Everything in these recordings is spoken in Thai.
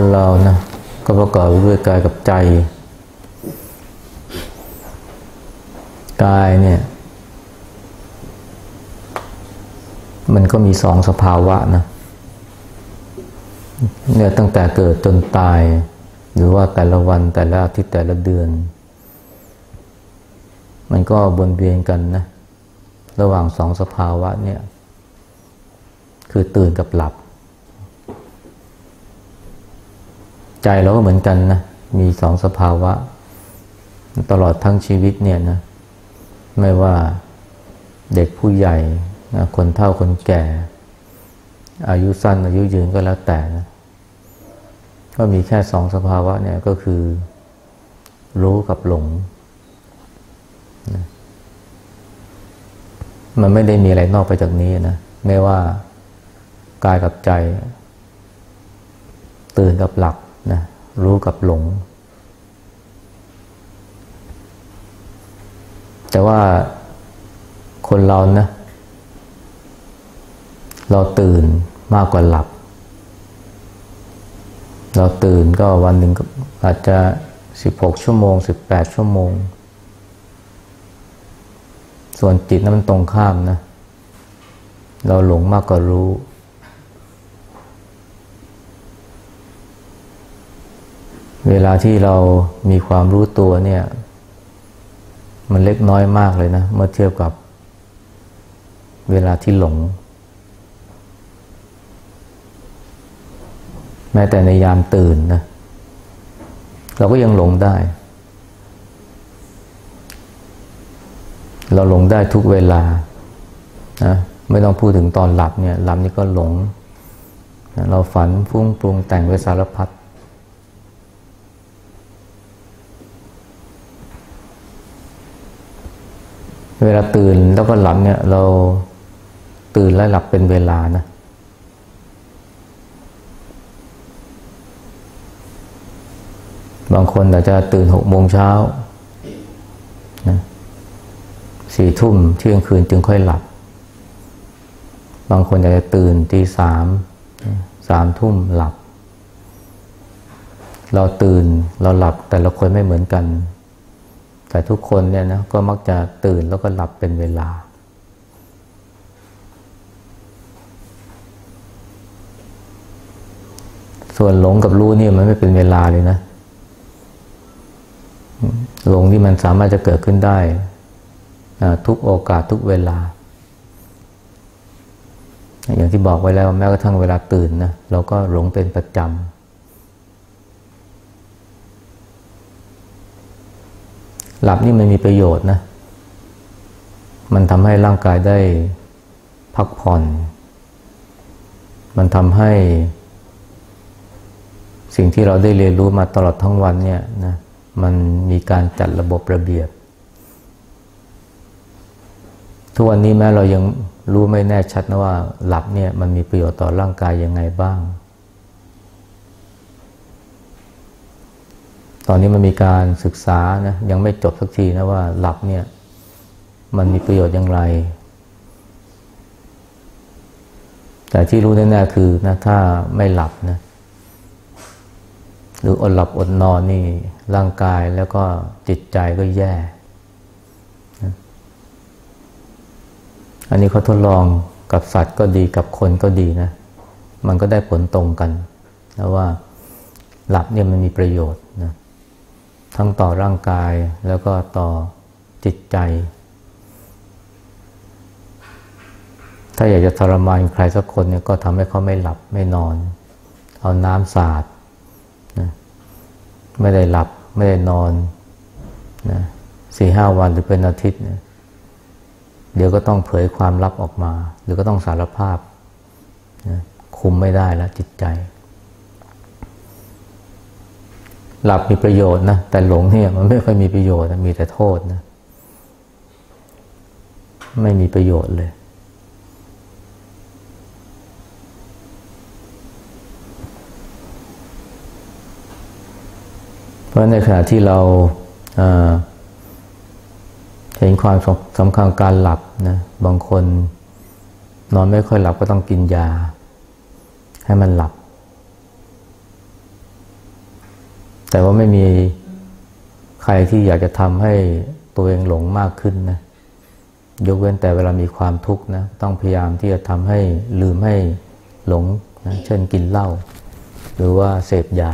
คนเรานะก็ประกอบด้วยกายกับใจ กายเนี่ย มันก็มีสองสภาวะนะเนี่ยตั้งแต่เกิดจนตาย หรือว่าแต่ละวันแต่ละอาทิตย์แต่ละเดือน มันก็วนเวียนกันนะ ระหว่างสองสภาวะเนี่ย คือตื่นกับหลับ ใจเราก็เหมือนกันนะมีสองสภาวะ ตลอดทั้งชีวิตเนี่ยนะไม่ว่าเด็กผู้ใหญ่นะคนเฒ่าคนแก่ อายุสั้น อายุยืนก็แล้วแต่นะก็มีแค่สองสภาวะเนี่ยก็คือ รู้กับหลงนะมันไม่ได้มีอะไรนอกไปจากนี้นะไม่ว่ากายกับใจ ตื่นกับหลับ นะรู้กับหลง แต่ว่าคนเรานะ เราตื่นมากกว่าหลับ เราตื่นก็วันหนึ่งอาจจะสิบหกชั่วโมงสิบแปดชั่วโมง ส่วนจิตนั้นมันตรงข้ามนะ เราหลงมากกว่ารู้ เวลาที่เรามีความรู้ตัวเนี่ย มันเล็กน้อยมากเลยนะ เมื่อเทียบกับ เวลาที่หลง แม้แต่ในยามตื่นนะ เราก็ยังหลงได้ เราหลงได้ทุกเวลานะไม่ต้องพูดถึงตอนหลับเนี่ย หลับนี่ก็หลง เราฝันฟุ้งปรุงแต่งไว้สารพัด เวลาตื่นแล้วก็หลับเนี่ย เราตื่นและหลับเป็นเวลานะ บางคนอาจจะตื่นหกโมงเช้าสี่ทุ่มเที่ยงคืนจึงค่อยหลับ บางคนอาจจะตื่นตีสามสามทุ่มหลับ เราตื่นเราหลับแต่ละคนไม่เหมือนกัน แต่ทุกคนเนี่ยนะก็มักจะตื่นแล้วก็หลับเป็นเวลา ส่วนหลงกับรู้นี่มันไม่เป็นเวลาเลยนะ หลงที่มันสามารถจะเกิดขึ้นได้ทุกโอกาสทุกเวลา อย่างที่บอกไว้แล้วแม้กระทั่งเวลาตื่นนะเราก็หลงเป็นประจำ หลับนี่มันมีประโยชน์นะ มันทำให้ร่างกายได้พักผ่อน มันทำให้ สิ่งที่เราได้เรียนรู้มาตลอดทั้งวันเนี่ยนะมันมีการจัดระบบระเบียบ ทุกวันนี้แม้เรายังรู้ไม่แน่ชัดนะว่า หลับเนี่ยมันมีประโยชน์ต่อร่างกายยังไงบ้าง ตอนนี้มันมีการศึกษานะยังไม่จบสักทีนะว่าหลับเนี่ย มันมีประโยชน์อย่างไร แต่ที่รู้แน่ๆคือนะถ้าไม่หลับนะหรืออดหลับอดนอนนี่ร่างกายแล้วก็จิตใจก็แย่ อันนี้เขาทดลองกับสัตว์ก็ดีกับคนก็ดีนะ มันก็ได้ผลตรงกันนะว่าหลับเนี่ยมันมีประโยชน์นะ ทั้งต่อร่างกายแล้วก็ต่อจิตใจ ถ้าอยากจะทรมานใครสักคนเนี่ยก็ทำให้เขาไม่หลับไม่นอน เอาน้ำสาดนะไม่ได้หลับไม่ได้นอนนะสี่ห้าวันหรือเป็นอาทิตย์เนี่ยเดี๋ยวก็ต้องเผยความลับออกมา หรือก็ต้องสารภาพนะคุมไม่ได้แล้วจิตใจ หลับมีประโยชน์นะแต่หลงเนี่ยมันไม่ค่อยมีประโยชน์นะมีแต่โทษนะไม่มีประโยชน์เลย เพราะในขณะที่เราเห็นความสำคัญการหลับนะบางคนนอนไม่ค่อยหลับก็ต้องกินยา ให้มันหลับ แต่ว่าไม่มีใครที่อยากจะทำให้ตัวเองหลงมากขึ้นนะยกเว้นแต่เวลามีความทุกข์นะต้องพยายามที่จะทำให้ลืมให้หลงนะเช่นกินเหล้าหรือว่าเสพยา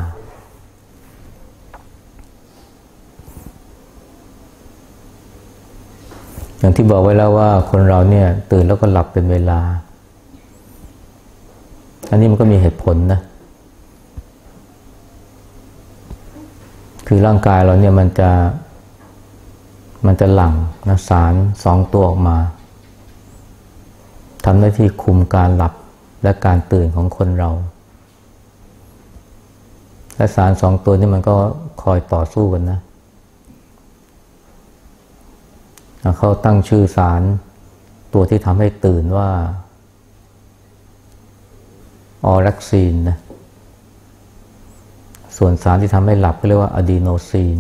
อย่างที่บอกไว้แล้วว่าคนเราเนี่ยตื่นแล้วก็หลับเป็นเวลา อันนี้มันก็มีเหตุผลนะ คือร่างกายเราเนี่ยมันจะมันจะหลั่งนะสารสองตัวออกมาทำหน้าที่คุมการหลับและการตื่นของคนเรา และสารสองตัวนี้มันก็คอยต่อสู้กันนะ เขาตั้งชื่อสารตัวที่ทำให้ตื่นว่าออรักซีนนะ ส่วนสารที่ทำให้หลับก็เรียกว่าอะดีโนซีน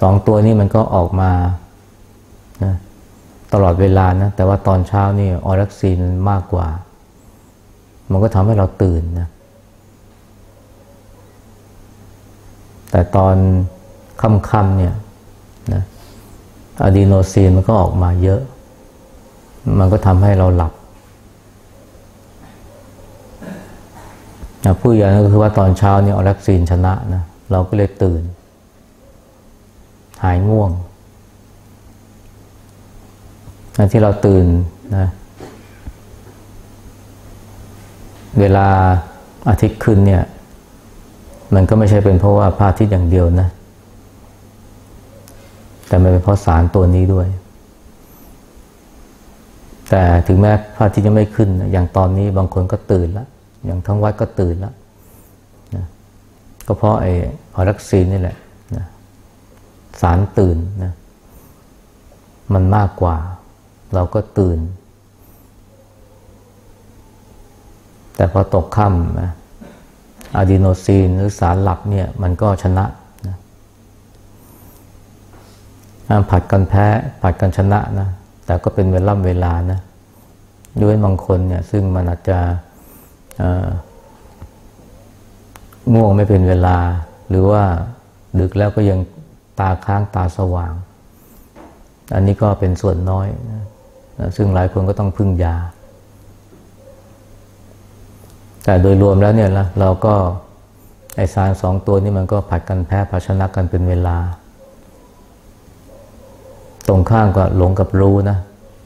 สองตัวนี้มันก็ออกมานะตลอดเวลานะ แต่ว่าตอนเช้านี่ออรักซีนมากกว่า มันก็ทำให้เราตื่นนะ แต่ตอนค่ำๆเนี่ยนะอะดีโนซีนมันก็ออกมาเยอะ มันก็ทำให้เราหลับ ผู้ใหญ่ก็คือว่าตอนเช้าเนี่ออรักซีนชนะนะเราก็เลยตื่น หายง่วงที่เราตื่นนะเวลาอาทิตย์ขึ้นเนี่ย มันก็ไม่ใช่เป็นเพราะว่าพระอาทิตย์อย่างเดียวนะ แต่มันเป็นเพราะสารตัวนี้ด้วย แต่ถึงแม้พระอาทิตย์ยังไม่ขึ้น อย่างตอนนี้บางคนก็ตื่นแล้ว อย่างทั้งวัดก็ตื่นแล้วนะก็เพราะไอ้ออรักซีนนี่แหละสารตื่นนะมันมากกว่า เราก็ตื่น แต่พอตกค่ำนะอะดีโนซีนหรือสารหลับเนี่ยมันก็ชนะนะผัดกันแพ้ ผัดกันชนะนะ แต่ก็เป็นเวลาเวลานะด้วยบางคนเนี่ย ซึ่งมันอาจจะ ง่วงไม่เป็นเวลา หรือว่าดึกแล้วก็ยังตาค้างตาสว่าง อันนี้ก็เป็นส่วนน้อยนะซึ่งหลายคนก็ต้องพึ่งยา แต่โดยรวมแล้วเนี่ยนะเราก็ไอสารสองตัวนี้มันก็ผัดกันแพ้ผัดชนะกันเป็นเวลา ตรงข้างก็หลงกับรู้นะ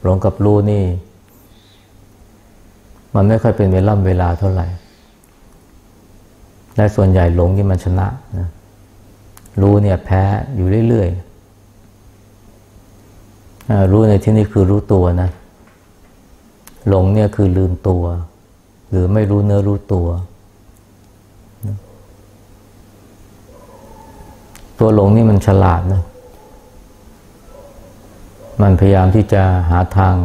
หลงกับรู้นี่ มันไม่ค่อยเป็นเวลาเวลาเท่าไหร่ และส่วนใหญ่หลงนี่มันชนะนะรู้เนี่ยแพ้อยู่เรื่อยๆ รู้ในที่นี้คือรู้ตัวนะ หลงเนี่ยคือลืมตัว หรือไม่รู้เนื้อรู้ตัวตัวหลงนี่มันฉลาดนะ มันพยายามที่จะหาทาง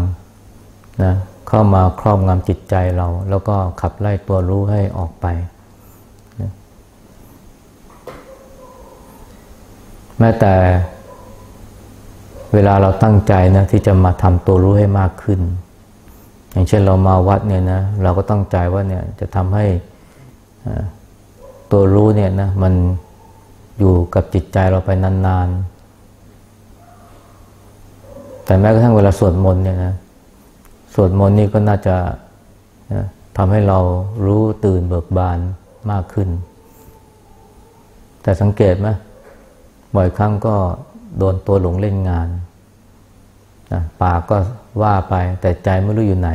นะ เข้ามาครอบงำจิตใจเรา แล้วก็ขับไล่ตัวรู้ให้ออกไปแม้แต่เวลาเราตั้งใจนะที่จะมาทำตัวรู้ให้มากขึ้น อย่างเช่นเรามาวัดเนี่ยนะเราก็ตั้งใจว่าเนี่ยจะทำให้ตัวรู้เนี่ยนะมันอยู่กับจิตใจเราไปนานๆ แต่แม้กระทั่งเวลาสวดมนต์เนี่ยนะ วดมนต์นี่ก็น่าจะทำให้เรารู้ตื่นเบิกบานมากขึ้น แต่สังเกตไหมบ่อยครั้งก็โดนตัวหลงเล่นงานนะปากก็ว่าไปแต่ใจไม่รู้อยู่ไหน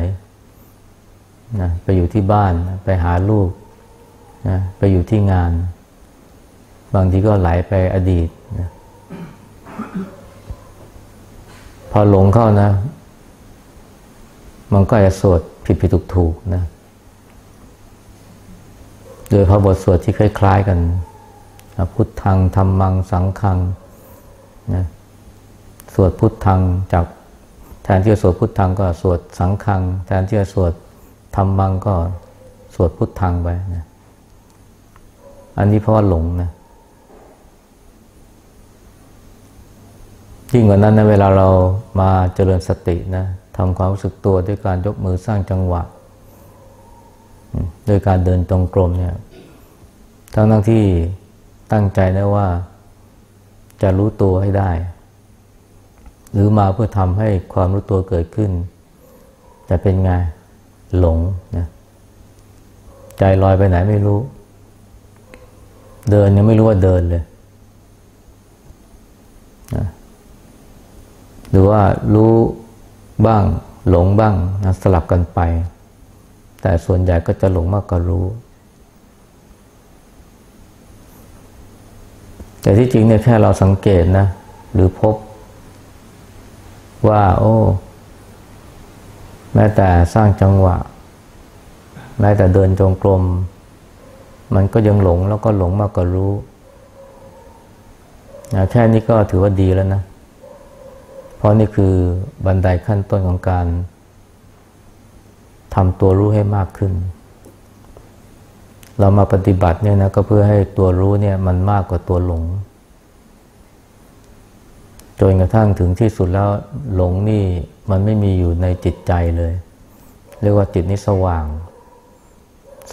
นะไปอยู่ที่บ้านไปหาลูกนะไปอยู่ที่งาน บางทีก็ไหลไปอดีตนะพอหลงเข้านะ มันก็จะสวดผิดผิดถูกถูกนะ โดยพระบทสวดที่คล้าย ๆ กัน พุทธังธรรมังสังขังนะสวดพุทธังจากแทนที่จะสวดพุทธังก็สวดสังขัง แทนที่จะสวดธรรมังก็สวดพุทธังไปนะอันนี้เพราะว่าหลงนะยิ่งกว่านั้นนะเวลาเรามาเจริญสตินะ ทำความรู้สึกตัวด้วยการยกมือสร้างจังหวะด้วยการเดินตรงกลมเนี่ยทั้งทั้งที่ตั้งใจนะว่าจะรู้ตัวให้ได้ หรือมาเพื่อทำให้ความรู้ตัวเกิดขึ้น แต่เป็นไงหลงนะใจลอยไปไหนไม่รู้ เดินยังไม่รู้ว่าเดินเลยนะหรือว่ารู้ บ้างหลงบ้างนะสลับกันไป แต่ส่วนใหญ่ก็จะหลงมากกว่ารู้ แต่ที่จริงเนี่ยแค่เราสังเกตนะ หรือพบ ว่า โอ้ แม้แต่สร้างจังหวะ แม้แต่เดินจงกรม มันก็ยังหลงแล้วก็หลงมากกว่ารู้ แค่นี้ก็ถือว่าดีแล้วนะ ราะนี่คือบันไดขั้นต้นของการทำตัวรู้ให้มากขึ้น เรามาปฏิบัติเนี่ยนะก็เพื่อให้ตัวรู้เนี่ยมันมากกว่าตัวหลง จนกระทั่งถึงที่สุดแล้วหลงนี่มันไม่มีอยู่ในจิตใจเลย เรียกว่าจิตนี้สว่าง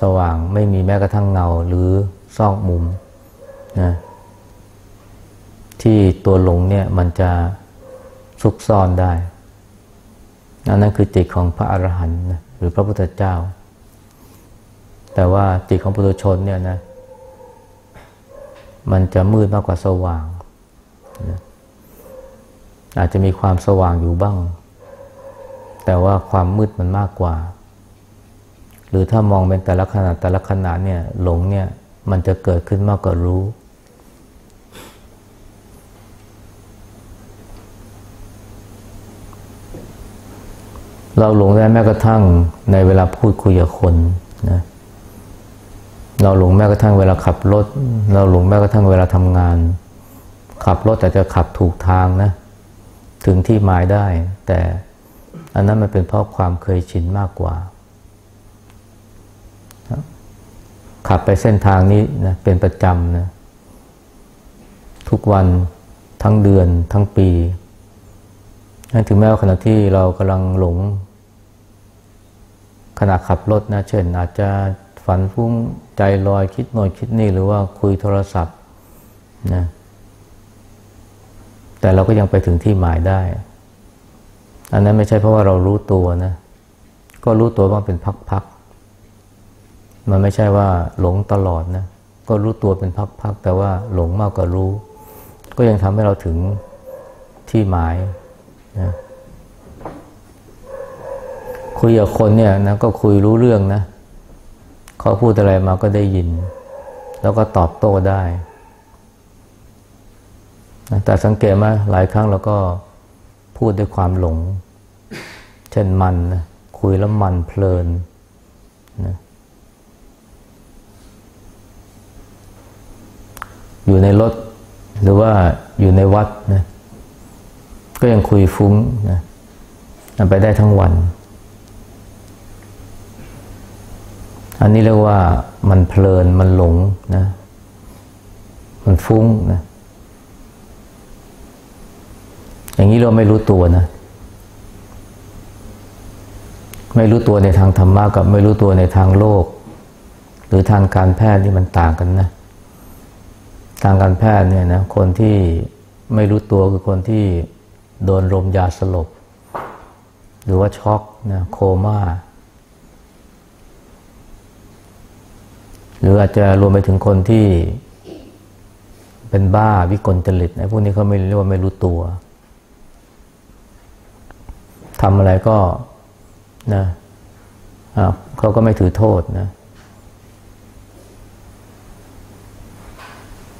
สว่างไม่มีแม้กระทั่งเงาหรือซอกมุมนะที่ตัวหลงเนี่ยมันจะ ซุกซ่อนได้นั่นคือจิตของพระอรหันต์นะหรือพระพุทธเจ้า แต่ว่าจิตของปุถุชนเนี่ยนะ มันจะมืดมากกว่าสว่างนะอาจจะมีความสว่างอยู่บ้าง แต่ว่าความมืดมันมากกว่า หรือถ้ามองเป็นแต่ละขนาดแต่ละขนาดเนี่ย หลงเนี่ย มันจะเกิดขึ้นมากกว่ารู้ เราหลงได้แม้กระทั่งในเวลาพูดคุยกับคนนะเราหลงแม้กระทั่งเวลาขับรถ เราหลงแม้กระทั่งเวลาทำงาน ขับรถแต่จะขับถูกทางนะ ถึงที่หมายได้ แต่อันนั้นมันเป็นเพราะความเคยชินมากกว่า ขับไปเส้นทางนี้นะเป็นประจำนะทุกวันทั้งเดือนทั้งปี ถึงแม้ว่าขณะที่เรากำลังหลงขณะขับรถนะ เช่น อาจจะฝันฟุ้งใจลอยคิดโน่นคิดนี่หรือว่าคุยโทรศัพท์นะแต่เราก็ยังไปถึงที่หมายได้ อันนั้นไม่ใช่เพราะว่าเรารู้ตัวนะ ก็รู้ตัวว่าเป็นพักๆ มันไม่ใช่ว่าหลงตลอดนะ ก็รู้ตัวเป็นพักๆ แต่ว่าหลงมากกว่ารู้ ก็ยังทำให้เราถึงที่หมาย นะคุยกับคนเนี่ยนะก็คุยรู้เรื่องนะเขาพูดอะไรมาก็ได้ยิน แล้วก็ตอบโต้ได้นะแต่สังเกตไหมหลายครั้งเราก็พูดด้วยความหลง เช่นมันนะคุยแล้วมันเพลินนะอยู่ในรถหรือว่าอยู่ในวัดนะ ก็ยังคุยฟุ้งนะไปได้ทั้งวัน อันนี้เรียกว่ามันเพลินมันหลงนะ มันฟุ้งนะ อย่างนี้เราไม่รู้ตัวนะ ไม่รู้ตัวในทางธรรมะกับ ไม่รู้ตัวในทางโลก หรือทางการแพทย์นี่มันต่างกันนะ ทางการแพทย์เนี่ยนะ คนที่ไม่รู้ตัวคือคนที่ โดนลมยาสลบ หรือว่าช็อกนะโคม่า หรืออาจจะรวมไปถึงคนที่เป็นบ้าวิกลจริตไอ้พวกนี้เขาไม่เรียกว่าไม่รู้ตัวทำอะไรก็นะเขาก็ไม่ถือโทษนะ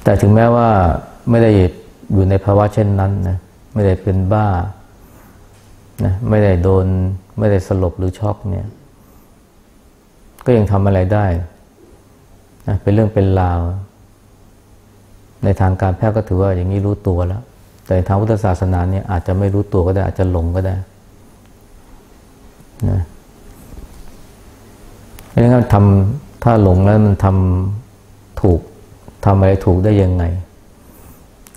แต่ถึงแม้ว่าไม่ได้อยู่ในภาวะเช่นนั้นนะ ไม่ได้เป็นบ้านะไม่ได้โดน ไม่ได้สลบหรือช็อกเนี่ย ก็ยังทำอะไรได้นะเป็นเรื่องเป็นราว ในทางการแพทย์ก็ถือว่าอย่างนี้รู้ตัวแล้ว แต่ทางพุทธศาสนาเนี่ยอาจจะไม่รู้ตัวก็ได้ อาจจะหลงก็ได้นะเพราะงั้นทำถ้าหลงแล้วมันทำถูกทำอะไรถูกได้ยังไง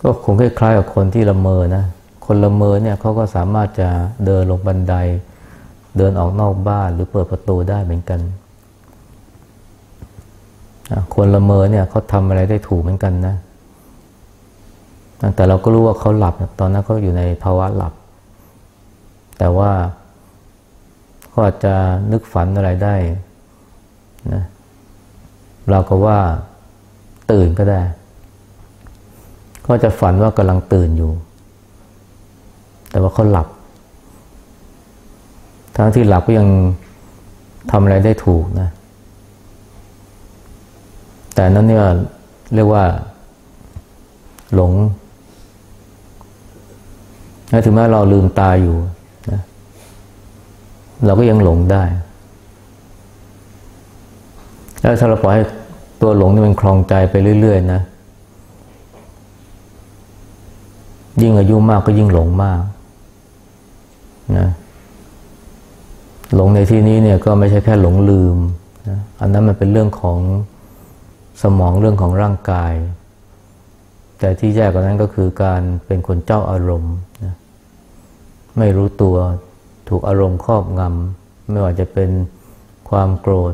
ก็คงคล้ายๆกับคนที่ละเมอนะ คนละเมอเนี่ยเขาก็สามารถจะเดินลงบันได เดินออกนอกบ้านหรือเปิดประตูได้เหมือนกัน คนละเมอเนี่ยเขาทำอะไรได้ถูกเหมือนกันนะแต่เราก็รู้ว่าเขาหลับ ตอนนั้นเขาอยู่ในภาวะหลับ แต่ว่าเขาอาจจะนึกฝันอะไรได้นะเราก็ว่าตื่นก็ได้ ก็จะฝันว่ากำลังตื่นอยู่ แต่ว่าเขาหลับ ทั้งที่หลับก็ยังทำอะไรได้ถูกนะ แต่นั้นเนี่ยเรียกว่า หลงถึงแม้เราลืมตาอยู่นะเราก็ยังหลงได้ แล้วถ้าเราปล่อยให้ตัวหลงนี่มันคลองใจไปเรื่อย ๆ นะ ยิ่งอายุมากก็ยิ่งหลงมาก นะหลงในที่นี้เนี่ยก็ไม่ใช่แค่หลงลืมนะอันนั้นมันเป็นเรื่องของสมองเรื่องของร่างกาย แต่ที่แย่กว่านั้นก็คือการเป็นคนเจ้าอารมณ์นะไม่รู้ตัวถูกอารมณ์ครอบงำไม่ว่าจะเป็นความโกรธ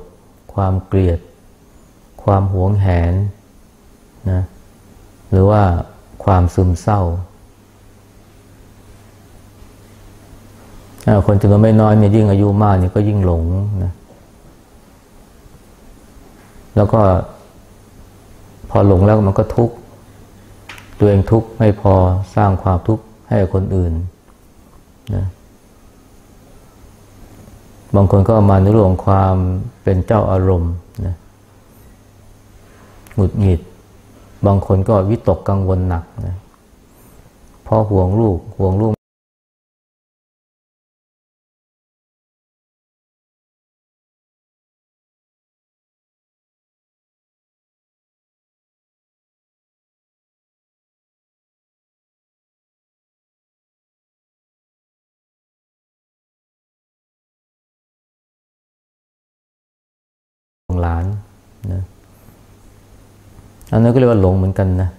ความเกลียด ความหวงแหนนะหรือว่าความซึมเศร้า คนจำนวนไม่น้อยเนี่ยยิ่งอายุมากเนี่ยก็ยิ่งหลงนะแล้วก็พอหลงแล้วมันก็ทุกข์ตัวเองทุกข์ไม่พอสร้างความทุกข์ให้คนอื่นนะบางคนก็มาในเรื่องของความเป็นเจ้าอารมณ์นะหงุดหงิด บางคนก็วิตกกังวลหนักนะเพราะห่วงลูกห่วงลูก หลานนะอันนั้นก็เรียกว่าหลงเหมือนกันนะ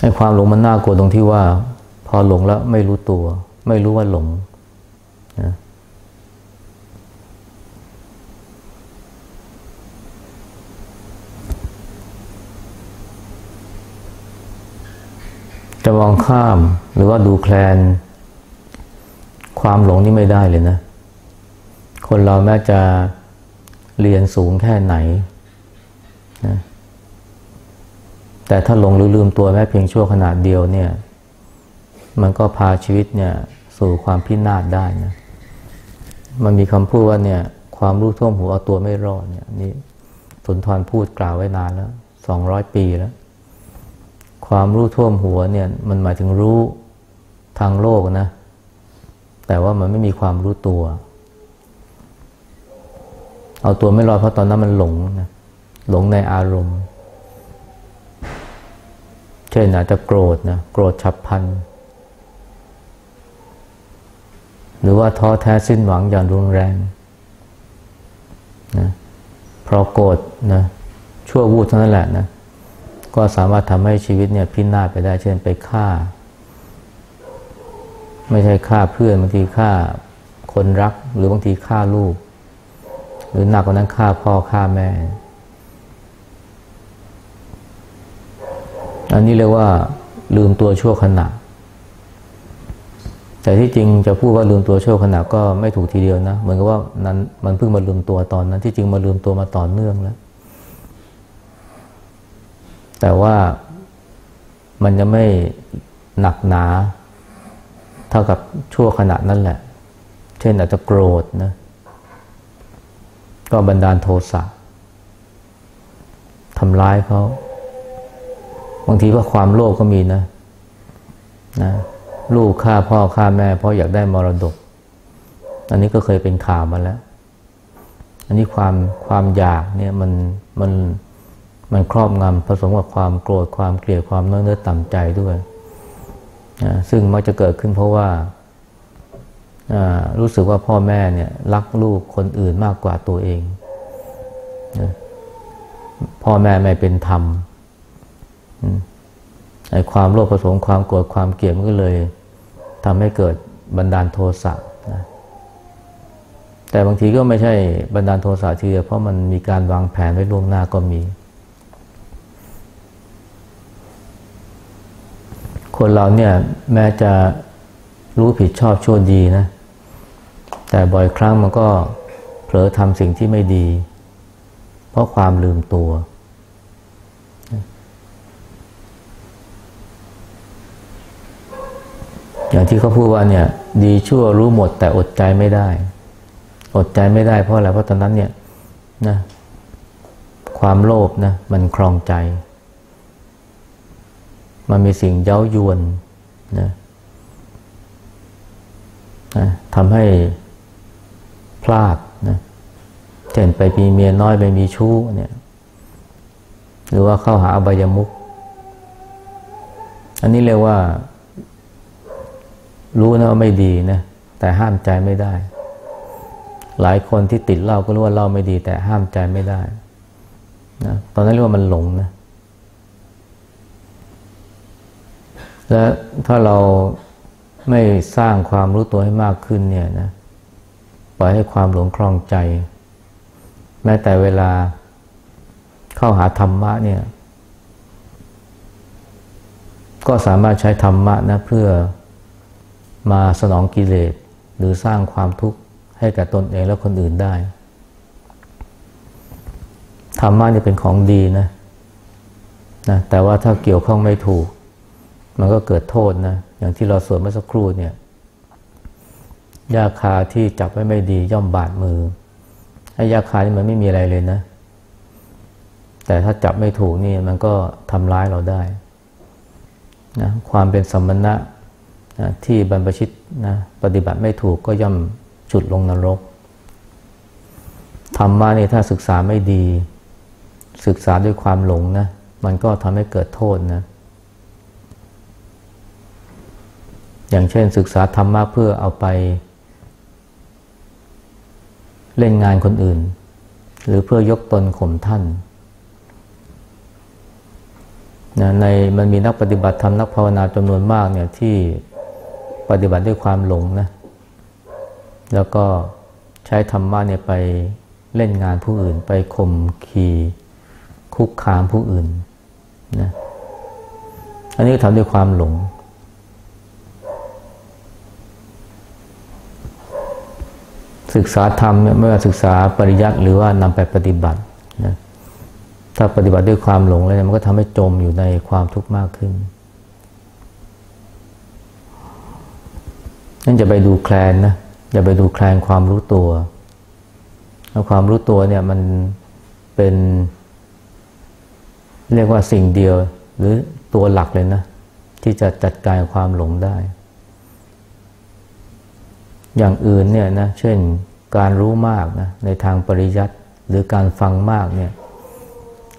ไอ้ความหลงมันน่ากลัวตรงที่ว่า พอหลงแล้วไม่รู้ตัว ไม่รู้ว่าหลงนะจะมองข้ามหรือว่าดูแคลน ความหลงนี่ไม่ได้เลยนะ คนเราแม้จะเรียนสูงแค่ไหนนะแต่ถ้าหลงหรือลืมตัวแม้เพียงชั่วขนาดเดียวเนี่ย มันก็พาชีวิตเนี่ยสู่ความพินาศได้นะ มันมีคำพูดว่าเนี่ย ความรู้ท่วมหัวเอาตัวไม่รอดเนี่ยนี่สุนทรพูดกล่าวไว้นานแล้วสองร้อยปีแล้ว ความรู้ท่วมหัวเนี่ย มันหมายถึงรู้ทางโลกนะ แต่ว่ามันไม่มีความรู้ตัว เอาตัวไม่รอดเพราะตอนนั้นมันหลงนะหลงในอารมณ์ เช่นอาจจะโกรธนะโกรธฉับพลัน หรือว่าท้อแท้สิ้นหวังอย่างรุนแรงนะเพราะโกรธนะชั่ววูบเท่านั้นแหละนะก็สามารถทำให้ชีวิตเนี่ยพินาศไปได้ เช่นไปฆ่า ไม่ใช่ฆ่าเพื่อนบางทีฆ่าคนรัก หรือบางทีฆ่าลูก หรือหนักกว่านั้นฆ่าพ่อฆ่าแม่ อันนี้เรียกว่า ลืมตัวชั่วขณะ แต่ที่จริงจะพูดว่าลืมตัวชั่วขณะก็ไม่ถูกทีเดียวนะ เหมือนกับว่านั้นมันเพิ่งมาลืมตัวตอนนั้นที่จริงมาลืมตัวมาต่อเนื่องแล้ว แต่ว่ามันจะไม่หนักหนา เท่ากับชั่วขณะนั่นแหละ เช่นอาจจะโกรธนะ ก็บันดาลโทสะทำร้ายเขาบางทีก็ความโลภกก็มีนะนะลูกฆ่าพ่อฆ่าแม่ เพราะอยากได้มรดก อันนี้ก็เคยเป็นข่าวมาแล้ว อันนี้ความความอยากเนี่ยมันมันมันครอบงำผสมกับความโกรธความเกลียดความน้อยเนื้อต่ำใจด้วย ซึ่งมักจะเกิดขึ้นเพราะว่ารู้สึกว่าพ่อแม่เนี่ยรักลูกคนอื่นมากกว่าตัวเองนะพ่อแม่ไม่เป็นธรรมไอ้ความโลภผสมความโกรธความเกลียดมันก็เลยทำให้เกิดบันดาลโทสะนะแต่บางทีก็ไม่ใช่บันดาลโทสะทีเดียวเพราะมันมีการวางแผนไว้ล่วงหน้าก็มี คนเราเนี่ยแม้จะรู้ผิดชอบชั่วดีนะ แต่บ่อยครั้งมันก็เผลอทำสิ่งที่ไม่ดี เพราะความลืมตัว อย่างที่เขาพูดว่าเนี่ย ดีชั่วรู้หมดแต่อดใจไม่ได้ อดใจไม่ได้เพราะอะไรเพราะตอนนั้นเนี่ยนะความโลภนะมันคลองใจ มันมีสิ่งเย้ายวนนะนะทำให้พลาดนะเช่นไปมีเมียน้อยไปมีชู้เนี่ยหรือว่าเข้าหาอบายมุกอันนี้เรียกว่า รู้นะว่าไม่ดีนะแต่ห้ามใจไม่ได้ หลายคนที่ติดเหล้าก็รู้ว่าเหล้าไม่ดี แต่ห้ามใจไม่ได้นะตอนนั้นเรียกว่ามันหลงนะ และถ้าเราไม่สร้างความรู้ตัวให้มากขึ้นเนี่ยนะปล่อยให้ความหลงคลองใจ แม้แต่เวลาเข้าหาธรรมะเนี่ย ก็สามารถใช้ธรรมะนะเพื่อมาสนองกิเลสหรือสร้างความทุกข์ให้กับตนเองและคนอื่นได้ธรรมะนี่เป็นของดีนะนะ แต่ว่าถ้าเกี่ยวข้องไม่ถูก มันก็เกิดโทษนะ อย่างที่เราสวดเมื่อสักครู่เนี่ยยาคาที่จับไว้ไม่ดีย่อมบาดมือไอ้ยาคานี่มันไม่มีอะไรเลยนะ แต่ถ้าจับไม่ถูกนี่มันก็ทำร้ายเราได้นะความเป็นสมณะนะที่บรรพชิตนะปฏิบัติไม่ถูกก็ย่อมจุดลงนรกธรรมะนี่ถ้าศึกษาไม่ดี ศึกษาด้วยความหลงนะ มันก็ทำให้เกิดโทษนะ อย่างเช่นศึกษาธรรมะเพื่อเอาไป เล่นงานคนอื่น หรือเพื่อยกตนข่มท่านนะในมันมีนักปฏิบัติธรรมนักภาวนาจำนวนมากเนี่ยที่ปฏิบัติด้วยความหลงนะแล้วก็ใช้ธรรมะเนี่ยไปเล่นงานผู้อื่น ไปข่มขีคุกคามผู้อื่นนะอันนี้ทำด้วยความหลง ศึกษาธรรมเนี่ยไม่ว่าศึกษาปริยัติหรือว่านำไปปฏิบัตินะถ้าปฏิบัติด้วยความหลงแล้วมันก็ทำให้จมอยู่ในความทุกข์มากขึ้นนั่นจะไปดูแคลนนะอย่าไปดูแคลนความรู้ตัวแล้วความรู้ตัวเนี่ยมันเป็น เรียกว่าสิ่งเดียว หรือตัวหลักเลยนะ ที่จะจัดการความหลงได้ อย่างอื่นเนี่ยนะเช่นการรู้มากนะในทางปริยัติหรือการฟังมากเนี่ย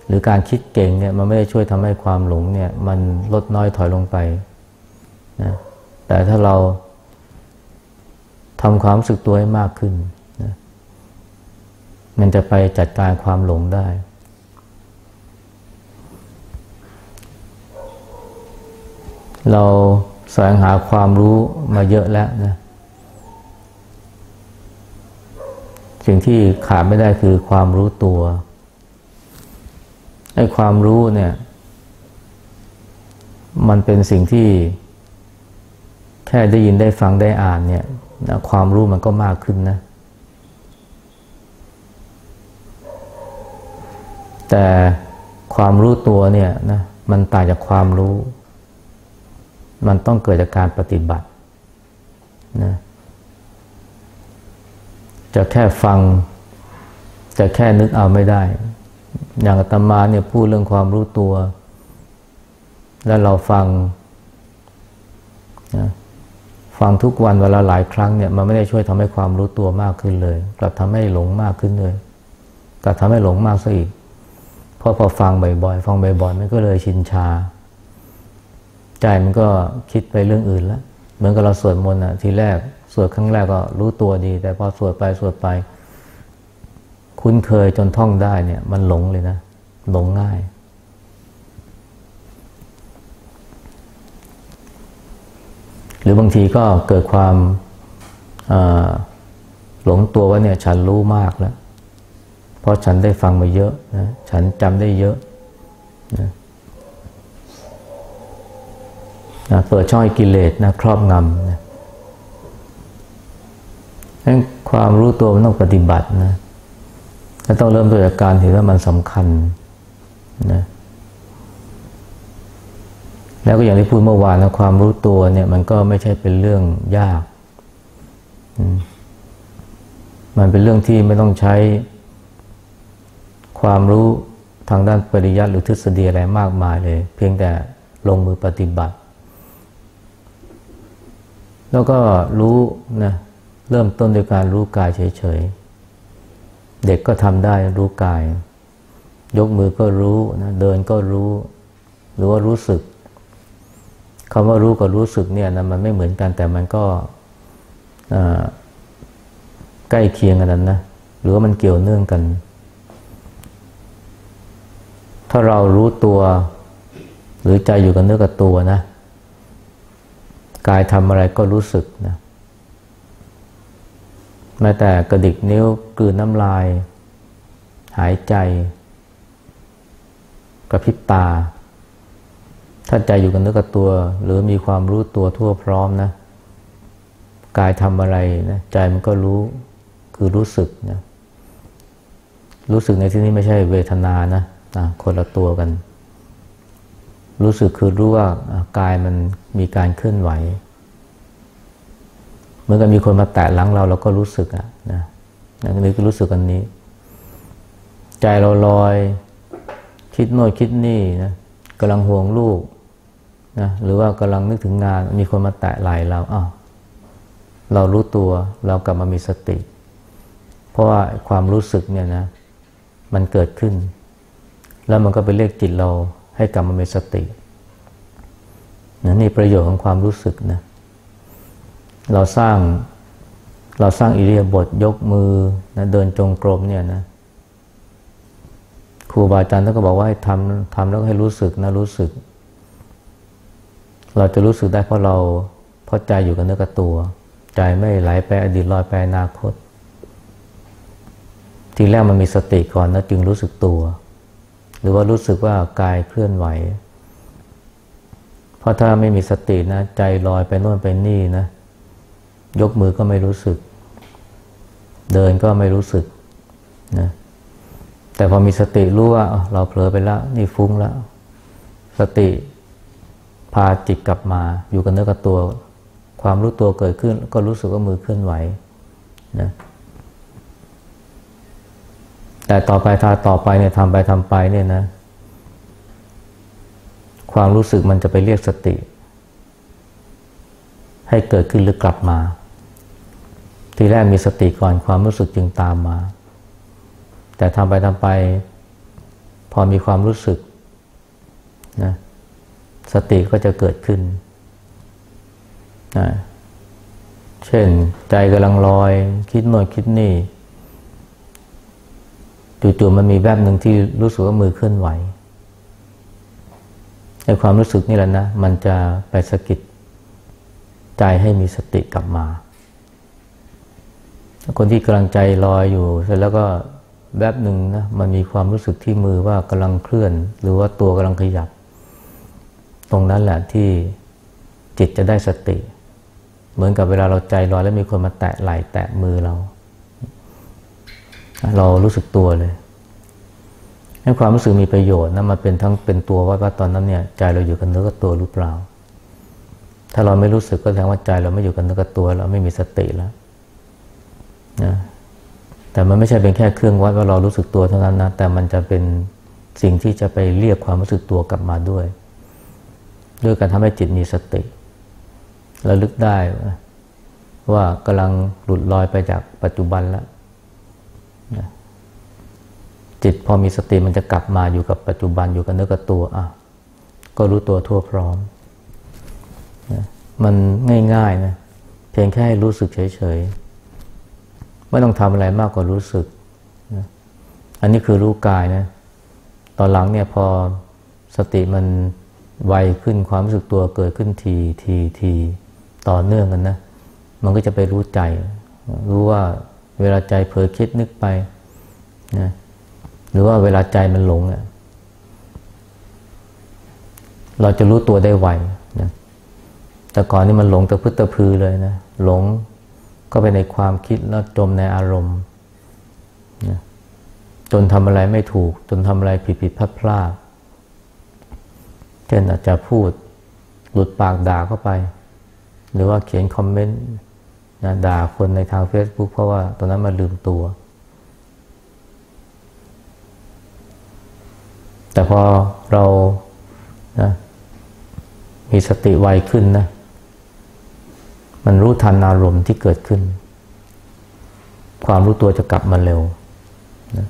หรือการคิดเก่งเนี่ยมันไม่ได้ช่วยทำให้ความหลงเนี่ยมันลดน้อยถอยลงไปนะแต่ถ้าเราทำความรู้สึกตัวให้มากขึ้นนะมันจะไปจัดการความหลงได้เราแสวงหาความรู้มาเยอะแล้วนะ สิ่งที่ขาดไม่ได้คือความรู้ตัวไอ้ความรู้เนี่ย มันเป็นสิ่งที่ แค่ได้ยินได้ฟังได้อ่านเนี่ยนะความรู้มันก็มากขึ้นนะ แต่ความรู้ตัวเนี่ยนะมันต่างจากความรู้ มันต้องเกิดจากการปฏิบัตินะ จะแค่ฟัง จะแค่นึกเอาไม่ได้ อย่างอาตมาเนี่ยพูดเรื่องความรู้ตัว แล้วเราฟังนะฟังทุกวันเวลาหลายครั้งเนี่ยมันไม่ได้ช่วยทำให้ความรู้ตัวมากขึ้นเลย กลับทำให้หลงมากขึ้นเลยกลับทำให้หลงมากซะอีกเพราะพอฟังบ่อยๆ ฟังบ่อยๆ มันก็เลยชินชา ใจมันก็คิดไปเรื่องอื่นแล้ว เหมือนกับเราสวดมนต์อะทีแรก สวดครั้งแรกก็รู้ตัวดี แต่พอสวดไปสวดไป คุ้นเคยจนท่องได้เนี่ย มันหลงเลยนะ หลงง่าย หรือบางทีก็เกิดความหลงตัวว่าเนี่ย ฉันรู้มากแล้ว เพราะฉันได้ฟังมาเยอะนะฉันจำได้เยอะนะนะเปิดช่องกิเลสนะครอบงำนะ นั้นความรู้ตัวมันต้องปฏิบัตินะและต้องเริ่มด้วยการเห็นว่ามันสำคัญนะแล้วก็อย่างที่พูดเมื่อวานนะความรู้ตัวเนี่ย มันก็ไม่ใช่เป็นเรื่องยาก มันเป็นเรื่องที่ไม่ต้องใช้ ความรู้ทางด้านปริยัติหรือทฤษฎีอะไรมากมายเลย เพียงแต่ลงมือปฏิบัติ แล้วก็รู้นะ เริ่มต้นด้วยการรู้กายเฉยๆ เด็กก็ทำได้รู้กาย ยกมือก็รู้นะเดินก็รู้ หรือว่ารู้สึกคำว่ารู้กับรู้สึกเนี่ยนะมันไม่เหมือนกันแต่มันก็ใกล้เคียงกันนั้นนะหรือว่ามันเกี่ยวเนื่องกัน ถ้าเรารู้ตัว หรือใจอยู่กับเนื้อกับตัวนะ กายทำอะไรก็รู้สึกนะ แม้แต่กระดิกนิ้วกลืนน้ำลาย หายใจ กระพริบตา ถ้าใจอยู่กับเนื้อกับตัว หรือมีความรู้ตัวทั่วพร้อมนะกายทำอะไรนะใจมันก็รู้คือรู้สึกนะรู้สึกในที่นี้ไม่ใช่เวทนานะนะคนละตัวกัน รู้สึกคือรู้ว่ากายมันมีการเคลื่อนไหว เหมือนกับมีคนมาแตะหลังเราเราก็รู้สึกอะนะนี่คือรู้สึกอันนี้ ใจเราลอย คิดโน่นคิดนี่นะกำลังห่วงลูกนะหรือว่ากำลังนึกถึงงาน มีคนมาแตะไหล่เราอ้าวเรารู้ตัวเรากลับมามีสติ เพราะว่าความรู้สึกเนี่ยนะ มันเกิดขึ้น แล้วมันก็ไปเรียกจิตเราให้กลับมามีสตินะนี่ประโยชน์ของความรู้สึกนะ เราสร้างเราสร้างอิริยาบถยกมือนะเดินจงกรมเนี่ยนะครูบาอาจารย์ท่านก็บอกว่าให้ทำทำแล้วให้รู้สึกนะรู้สึก เราจะรู้สึกได้เพราะเราเพราะใจอยู่กับเนื้อกับตัว ใจไม่ไหลไปอดีตลอยไปอนาคต ทีแรกมันมีสติก่อนนะจึงรู้สึกตัว หรือว่ารู้สึกว่ากายเคลื่อนไหว เพราะถ้าไม่มีสตินะ ใจลอยไปโน่นไปนี่นะ ยกมือก็ไม่รู้สึก เดินก็ไม่รู้สึกนะแต่พอมีสติรู้ว่าเราเผลอไปแล้ว นี่ฟุ้งแล้ว สติพาจิตกลับมา อยู่กับเนื้อกับตัว ความรู้ตัวเกิดขึ้น ก็รู้สึกว่ามือเคลื่อนไหวนะแต่ต่อไปทาต่อไปเนี่ยทำไปทำไปเนี่ยนะ ความรู้สึกมันจะไปเรียกสติ ให้เกิดขึ้นหรือกลับมา ทีแรกมีสติก่อนความรู้สึกจึงตามมา แต่ทำไปทำไป พอมีความรู้สึกนะสติก็จะเกิดขึ้นนะเช่นใจกำลังลอย คิดโน่นคิดนี่จู่ๆมันมีแวบหนึ่งที่รู้สึกว่ามือเคลื่อนไหวไอ้ความรู้สึกนี่แหละนะ มันจะไปสะกิดใจให้มีสติกลับมา คนที่กำลังใจลอยอยู่ เสร็จแล้วก็แวบหนึ่งนะมันมีความรู้สึกที่มือว่ากำลังเคลื่อน หรือว่าตัวกำลังขยับ ตรงนั้นแหละที่จิตจะได้สติ เหมือนกับเวลาเราใจลอยแล้วมีคนมาแตะไหล่แตะมือเรา เรารู้สึกตัวเลยให้ความรู้สึกมีประโยชน์นะมาเป็นทั้งเป็นตัวว่าว่าตอนนั้นเนี่ยใจเราอยู่กับเนื้อกับตัวหรือเปล่า ถ้าเราไม่รู้สึกก็แสดงว่าใจเราไม่อยู่กับเนื้อกับตัวเราไม่มีสติแล้ว นะแต่มันไม่ใช่เป็นแค่เครื่องวัดว่าเรารู้สึกตัวเท่านั้นนะแต่มันจะเป็นสิ่งที่จะไปเรียกความรู้สึกตัวกลับมาด้วย ด้วยการทำให้จิตมีสติระลึกได้ว่ากำลังหลุดลอยไปจากปัจจุบันแล้วจิตพอมีสติมันจะกลับมาอยู่กับปัจจุบันอยู่กับเนื้อกับตัวอะก็รู้ตัวทั่วพร้อมมันง่ายๆนะเพียงแค่ให้รู้สึกเฉยๆ ไม่ต้องทำอะไรมากกว่ารู้สึกอันนี้คือรู้กายนะ ตอนหลังเนี่ยพอสติมันไวขึ้นความรู้สึกตัวเกิดขึ้นทีทีทีต่อเนื่องกันนะ มันก็จะไปรู้ใจ รู้ว่าเวลาใจเผลอคิดนึกไปนะหรือว่าเวลาใจมันหลงอะเราจะรู้ตัวได้ไวนะแต่ก่อนนี่มันหลงตะพึตะพือเลยนะหลง ก็ไปในความคิดแล้วจมในอารมณ์นะจนทำอะไรไม่ถูก จนทำอะไรผิดผิดพลาดพลาดเช่นอาจจะพูดหลุดปากด่าเข้าไป หรือว่าเขียนคอมเมนต์นะด่าคนในทาง Facebook เพราะว่าตอนนั้นมาลืมตัว แต่พอเรานะมีสติไวขึ้นนะ มันรู้ทันอารมณ์ที่เกิดขึ้น ความรู้ตัวจะกลับมาเร็วนะ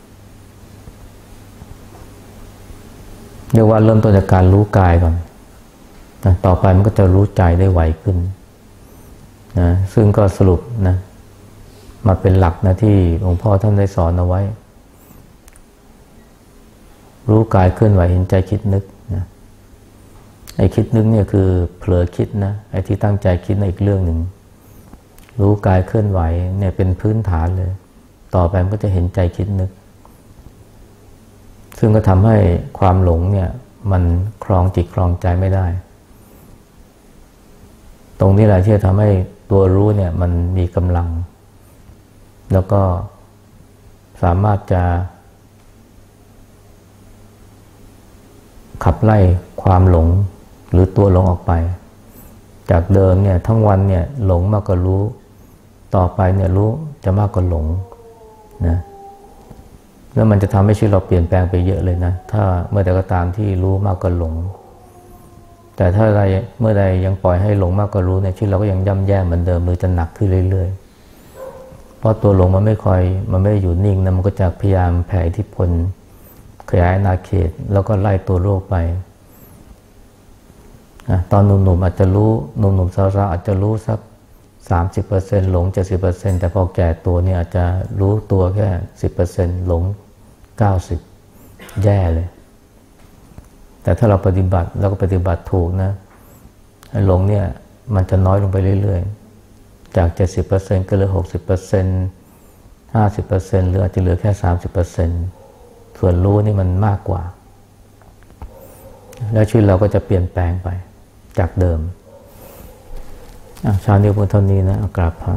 เรียกว่าเริ่มต้นจากการรู้กายก่อนนะต่อไปมันก็จะรู้ใจได้ไวขึ้นนะซึ่งก็สรุปนะมาเป็นหลักนะที่หลวงพ่อท่านได้สอนเอาไว้ รู้กายเคลื่อนไหวเห็นใจคิดนึก ไอ้คิดนึกเนี่ยคือเผลอคิดนะไอ้ที่ตั้งใจคิดในอีกเรื่องหนึ่งรู้กายเคลื่อนไหวเนี่ยเป็นพื้นฐานเลย ต่อไปมันก็จะเห็นใจคิดนึก ซึ่งก็ทำให้ความหลงเนี่ย มันคลองจิตคลองใจไม่ได้ ตรงนี้แหละที่จะทำให้ตัวรู้เนี่ยมันมีกำลัง แล้วก็สามารถจะ ขับไล่ความหลง หรือตัวหลงออกไป จากเดิมเนี่ยทั้งวันเนี่ยหลงมากกว่ารู้ ต่อไปเนี่ยรู้จะมากกว่าหลงนะแล้วมันจะทำให้ชีวิตเราเปลี่ยนแปลงไปเยอะเลยนะ ถ้าเมื่อใดก็ตามที่รู้มากกว่าหลง แต่ถ้าใดเมื่อใดยังปล่อยให้หลงมากกว่ารู้เนี่ยชีวิตเราก็ยังย่ำแย่เหมือนเดิมมือจะหนักขึ้นเรื่อย ๆ เพราะตัวหลงมันไม่คอยมันไม่ได้อยู่นิ่งนะมันก็จะพยายามแผ่อิทธิพลขยายอาเขต แล้วก็ไล่ตัวโรคไป ตอนหนุ่มๆอาจจะรู้หนุ่มๆสาวๆอาจจะรู้สักสามสิบเปอร์เซ็นหลงเจ็ดสิบเปอร์เซ็นแต่พอแก่ตัวเนี่ยอาจจะรู้ตัวแค่สิบเปอร์เซ็นหลงเก้าสิบแย่เลย แต่ถ้าเราปฏิบัติแล้วก็ปฏิบัติถูกนะหลงเนี่ยมันจะน้อยลงไปเรื่อยๆ จากเจ็ดสิบเปอร์เซ็นก็เหลือหกสิบเปอร์เซ็นห้าสิบเปอร์เซ็นหรืออาจจะเหลือแค่สามสิบเปอร์เซ็นส่วนรู้นี่มันมากกว่า แล้วชีวิตเราก็จะเปลี่ยนแปลงไป จากเดิมชาวนิวพุท่านี้นะกราบพระ